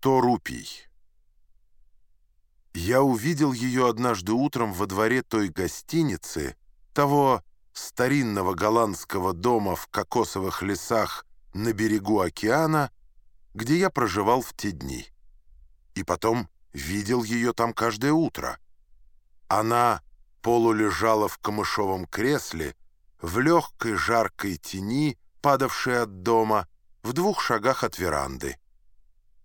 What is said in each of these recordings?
Сто рупий. Я увидел ее однажды утром во дворе той гостиницы, того старинного голландского дома в кокосовых лесах на берегу океана, где я проживал в те дни. И потом видел ее там каждое утро. Она полулежала в камышовом кресле, в легкой жаркой тени, падавшей от дома, в двух шагах от веранды.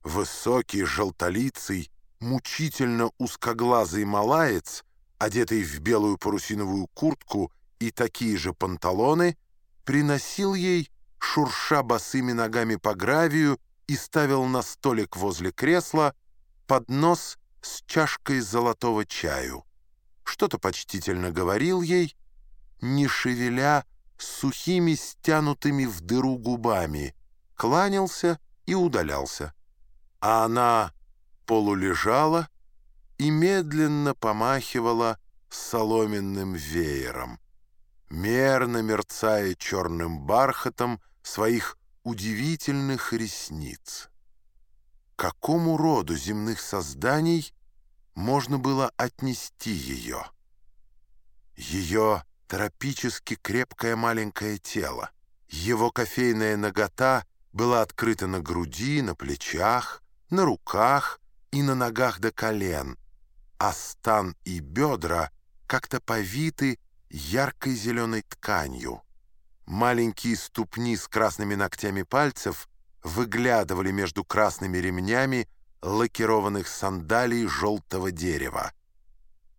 Высокий, желтолицый, мучительно узкоглазый малаец, одетый в белую парусиновую куртку и такие же панталоны, приносил ей, шурша босыми ногами по гравию, и ставил на столик возле кресла поднос с чашкой золотого чаю. Что-то почтительно говорил ей, не шевеля сухими стянутыми в дыру губами, кланялся и удалялся а она полулежала и медленно помахивала соломенным веером, мерно мерцая черным бархатом своих удивительных ресниц. какому роду земных созданий можно было отнести ее? Ее тропически крепкое маленькое тело, его кофейная нагота была открыта на груди, на плечах, на руках и на ногах до колен, а стан и бедра как-то повиты яркой зеленой тканью. Маленькие ступни с красными ногтями пальцев выглядывали между красными ремнями лакированных сандалий желтого дерева.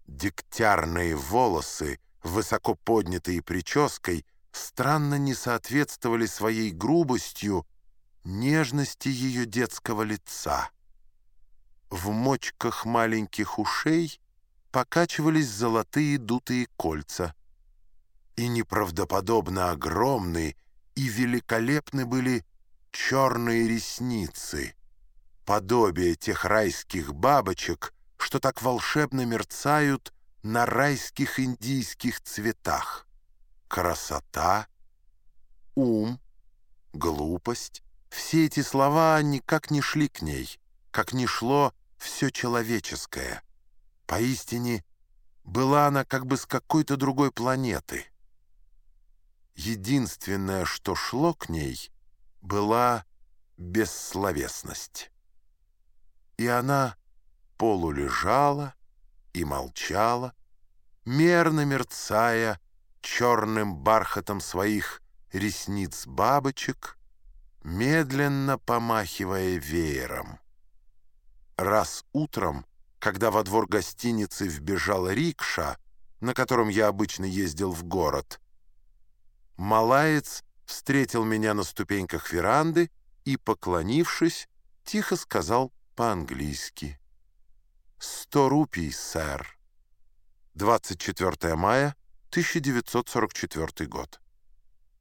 Дегтярные волосы, высоко поднятые прической, странно не соответствовали своей грубостью нежности ее детского лица. В мочках маленьких ушей покачивались золотые дутые кольца. И неправдоподобно огромные и великолепны были черные ресницы, подобие тех райских бабочек, что так волшебно мерцают на райских индийских цветах. Красота, ум, глупость, все эти слова никак не шли к ней, как не шло все человеческое. Поистине, была она как бы с какой-то другой планеты. Единственное, что шло к ней, была бессловесность. И она полулежала и молчала, мерно мерцая черным бархатом своих ресниц бабочек, медленно помахивая веером. Раз утром, когда во двор гостиницы вбежала рикша, на котором я обычно ездил в город, малаец встретил меня на ступеньках веранды и, поклонившись, тихо сказал по-английски. «Сто рупий, сэр». 24 мая 1944 год.